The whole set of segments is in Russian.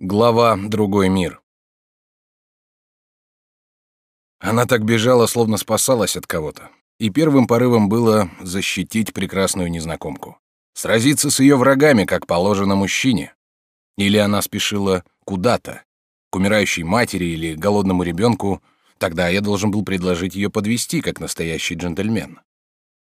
Глава «Другой мир». Она так бежала, словно спасалась от кого-то. И первым порывом было защитить прекрасную незнакомку. Сразиться с ее врагами, как положено мужчине. Или она спешила куда-то, к умирающей матери или голодному ребенку, тогда я должен был предложить ее подвести, как настоящий джентльмен.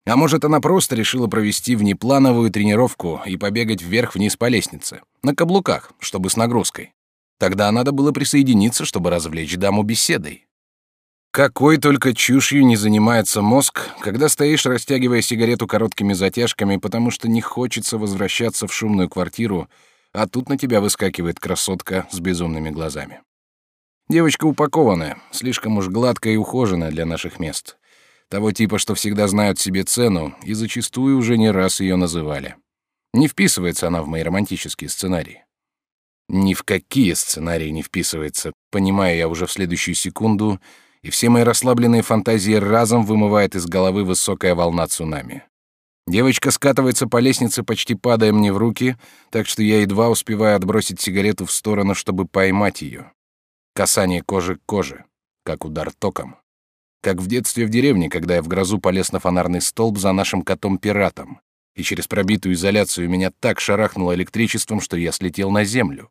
А может, она просто решила провести внеплановую тренировку и побегать вверх-вниз по лестнице, на каблуках, чтобы с нагрузкой. Тогда надо было присоединиться, чтобы развлечь даму беседой. Какой только чушью не занимается мозг, когда стоишь, растягивая сигарету короткими затяжками, потому что не хочется возвращаться в шумную квартиру, а тут на тебя выскакивает красотка с безумными глазами. Девочка упакованная, слишком уж гладкая и ухоженная для наших мест того типа, что всегда знают себе цену, и зачастую уже не раз ее называли. Не вписывается она в мои романтические сценарии. Ни в какие сценарии не вписывается, понимаю я уже в следующую секунду, и все мои расслабленные фантазии разом вымывает из головы высокая волна цунами. Девочка скатывается по лестнице, почти падая мне в руки, так что я едва успеваю отбросить сигарету в сторону, чтобы поймать ее. Касание кожи к коже, как удар током. Как в детстве в деревне, когда я в грозу полез на фонарный столб за нашим котом-пиратом. И через пробитую изоляцию меня так шарахнуло электричеством, что я слетел на землю.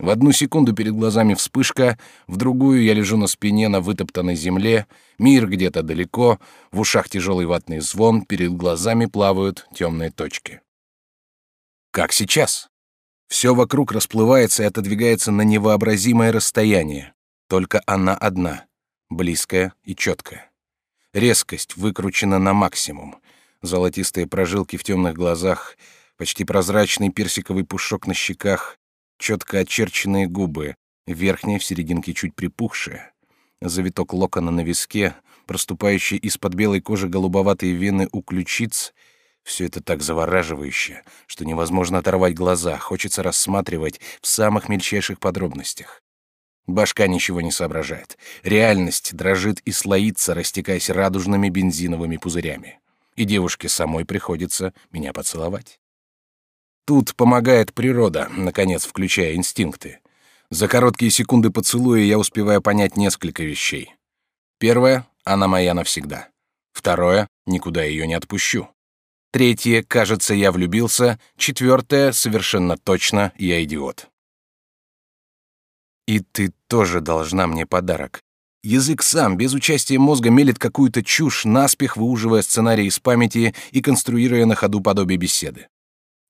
В одну секунду перед глазами вспышка, в другую я лежу на спине на вытоптанной земле, мир где-то далеко, в ушах тяжелый ватный звон, перед глазами плавают темные точки. Как сейчас? Все вокруг расплывается и отодвигается на невообразимое расстояние. Только она одна близкая и четкая. Резкость выкручена на максимум. Золотистые прожилки в темных глазах, почти прозрачный персиковый пушок на щеках, четко очерченные губы, верхняя в серединке чуть припухшая. Завиток локона на виске, проступающий из-под белой кожи голубоватые вены у ключиц — все это так завораживающе, что невозможно оторвать глаза, хочется рассматривать в самых мельчайших подробностях. Башка ничего не соображает. Реальность дрожит и слоится, растекаясь радужными бензиновыми пузырями. И девушке самой приходится меня поцеловать. Тут помогает природа, наконец включая инстинкты. За короткие секунды поцелуя я успеваю понять несколько вещей. Первое — она моя навсегда. Второе — никуда ее не отпущу. Третье — кажется, я влюбился. Четвертое — совершенно точно, я идиот. И ты тоже должна мне подарок. Язык сам, без участия мозга, мелет какую-то чушь, наспех выуживая сценарий из памяти и конструируя на ходу подобие беседы.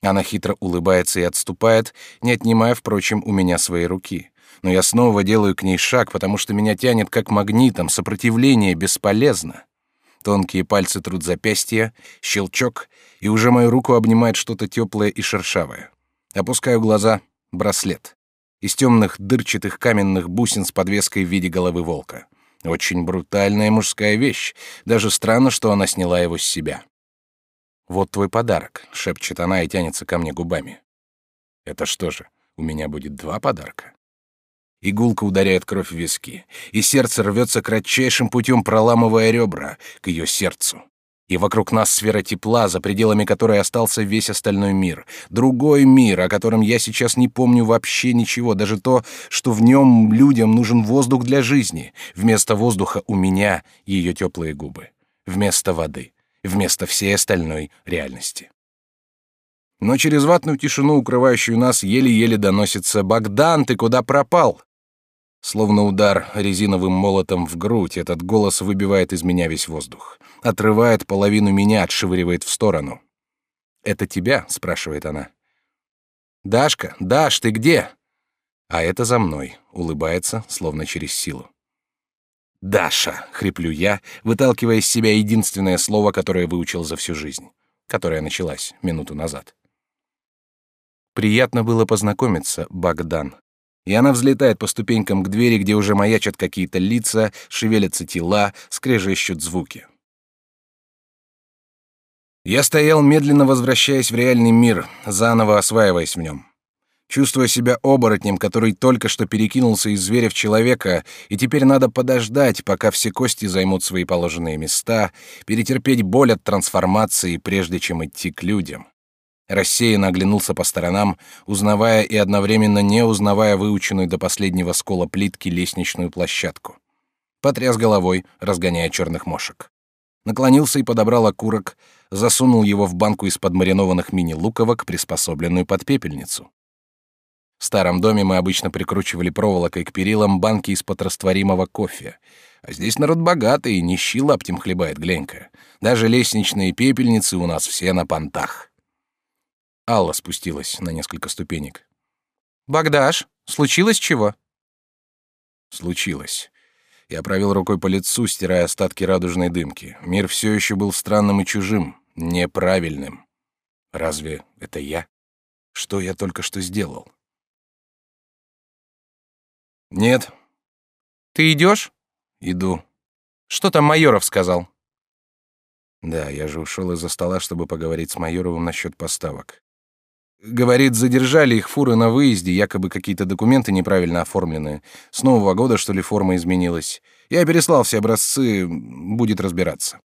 Она хитро улыбается и отступает, не отнимая, впрочем, у меня своей руки. Но я снова делаю к ней шаг, потому что меня тянет как магнитом, сопротивление бесполезно. Тонкие пальцы трут запястья, щелчок, и уже мою руку обнимает что-то теплое и шершавое. Опускаю глаза — браслет из темных дырчатых каменных бусин с подвеской в виде головы волка. Очень брутальная мужская вещь. Даже странно, что она сняла его с себя. «Вот твой подарок», — шепчет она и тянется ко мне губами. «Это что же, у меня будет два подарка?» Игулка ударяет кровь в виски, и сердце рвется кратчайшим путем, проламывая ребра к ее сердцу и вокруг нас сфера тепла, за пределами которой остался весь остальной мир. Другой мир, о котором я сейчас не помню вообще ничего, даже то, что в нем людям нужен воздух для жизни. Вместо воздуха у меня ее теплые губы. Вместо воды. Вместо всей остальной реальности. Но через ватную тишину, укрывающую нас, еле-еле доносится «Богдан, ты куда пропал?» Словно удар резиновым молотом в грудь, этот голос выбивает из меня весь воздух. Отрывает половину меня, отшвыривает в сторону. «Это тебя?» — спрашивает она. «Дашка, Даш, ты где?» А это за мной, улыбается, словно через силу. «Даша!» — хриплю я, выталкивая из себя единственное слово, которое выучил за всю жизнь, которое началась минуту назад. Приятно было познакомиться, Богдан и она взлетает по ступенькам к двери, где уже маячат какие-то лица, шевелятся тела, скрежещут звуки. Я стоял, медленно возвращаясь в реальный мир, заново осваиваясь в нем. Чувствуя себя оборотнем, который только что перекинулся из зверя в человека, и теперь надо подождать, пока все кости займут свои положенные места, перетерпеть боль от трансформации, прежде чем идти к людям. Рассеянно оглянулся по сторонам, узнавая и одновременно не узнавая выученную до последнего скола плитки лестничную площадку. Потряс головой, разгоняя черных мошек. Наклонился и подобрал окурок, засунул его в банку из-под маринованных мини-луковок, приспособленную под пепельницу. В старом доме мы обычно прикручивали проволокой к перилам банки из-под растворимого кофе. А здесь народ богатый, нищий лаптем хлебает, глянька. Даже лестничные пепельницы у нас все на понтах. Алла спустилась на несколько ступенек. «Богдаш, случилось чего?» «Случилось». Я провел рукой по лицу, стирая остатки радужной дымки. Мир все еще был странным и чужим, неправильным. Разве это я? Что я только что сделал? Нет. Ты идешь? Иду. Что там Майоров сказал? Да, я же ушел из-за стола, чтобы поговорить с Майоровым насчет поставок. Говорит, задержали их фуры на выезде, якобы какие-то документы неправильно оформлены. С Нового года, что ли, форма изменилась. Я переслал все образцы, будет разбираться.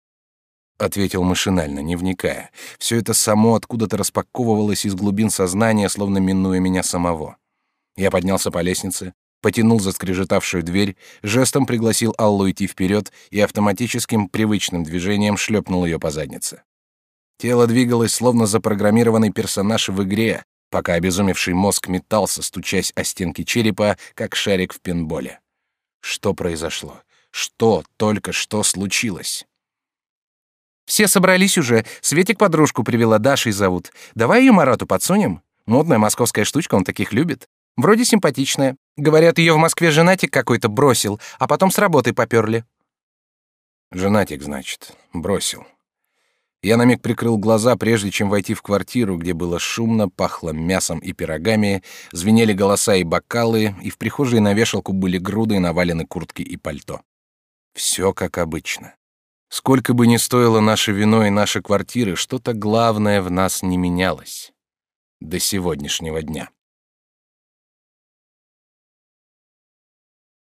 Ответил машинально, не вникая. Все это само откуда-то распаковывалось из глубин сознания, словно минуя меня самого. Я поднялся по лестнице, потянул за скрежетавшую дверь, жестом пригласил Аллу идти вперед и автоматическим привычным движением шлепнул ее по заднице. Тело двигалось, словно запрограммированный персонаж в игре, пока обезумевший мозг метался, стучась о стенки черепа, как шарик в пинболе. Что произошло? Что только что случилось? Все собрались уже. Светик подружку привела, Дашей зовут. Давай ее Марату подсунем. Модная московская штучка, он таких любит. Вроде симпатичная. Говорят, ее в Москве женатик какой-то бросил, а потом с работы поперли. Женатик, значит, бросил. Я на миг прикрыл глаза, прежде чем войти в квартиру, где было шумно, пахло мясом и пирогами, звенели голоса и бокалы, и в прихожей на вешалку были груды навалены куртки и пальто. Все как обычно. Сколько бы ни стоило наше вино и наши квартиры, что-то главное в нас не менялось. До сегодняшнего дня.